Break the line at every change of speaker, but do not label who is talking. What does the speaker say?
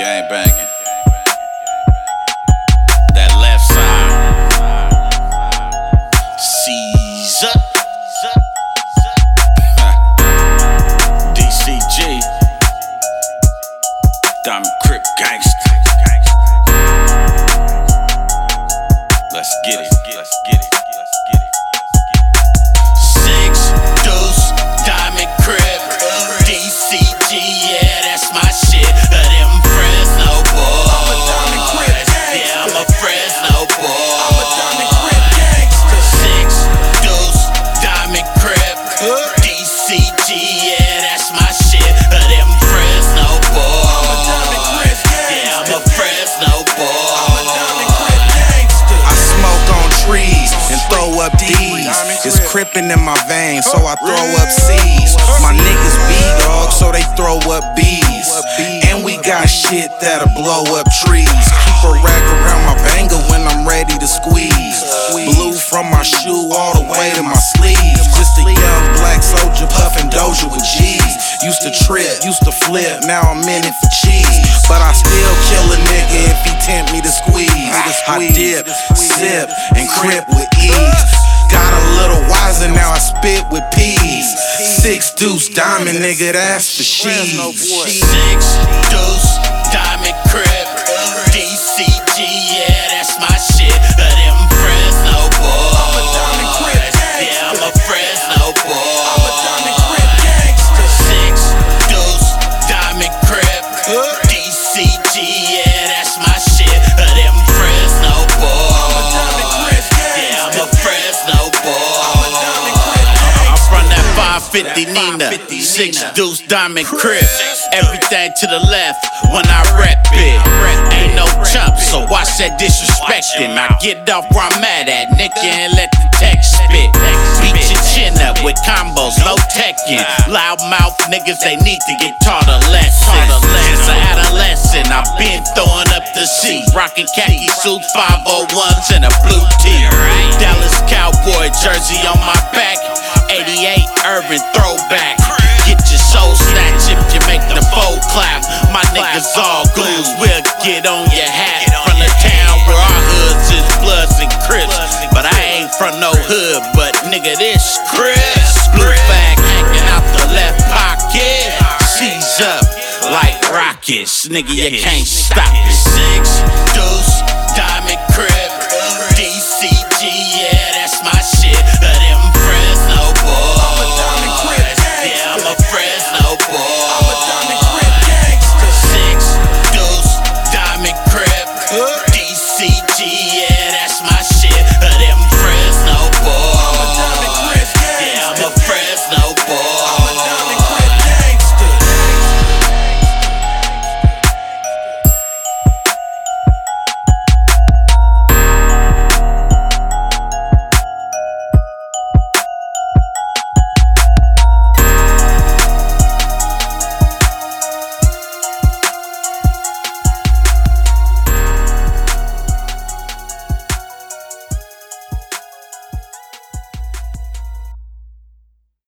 Gang banging.
Crippin' in my veins, so I throw up C's. My niggas be dogs, so they throw up B's. And we got shit that'll blow up trees. Keep a rag around my banger when I'm ready to squeeze. Blue from my shoe all the way to my sleeves. Just a young black soldier puffin' Doja with G's. Used to trip, used to flip, now I'm in it for cheese. But I still kill a nigga if he tempt me to squeeze. I dip, sip, and crip with ease. Got a little wiser, now I spit with peas. Six deuce diamond, nigga, that's the sheet.
Six deuce, 550 Nina, six deuce diamond crib. Everything to the left when I rep it. Ain't no chump, so watch that disrespecting. I get off where I'm at at, nigga, and let the text spit. Beat your chin up with combos, low techin'. Loud mouth niggas, they need to get taught a lesson. Since an adolescent, I've been throwing up the C. Rockin' khaki suits, 501s, and a blue tee. Dallas Cowboy jersey on my back. 88 Irvin throwback. Get your soul snatched if you make the fold clap. My niggas all goons, we'll get on your hat. From the town where our hoods is Bloods and Crips. But I ain't from no hood, but nigga, this Chris. Blue bag hanging out the left pocket. Seize up like rockets. Nigga, you can't stop it. Six deuce,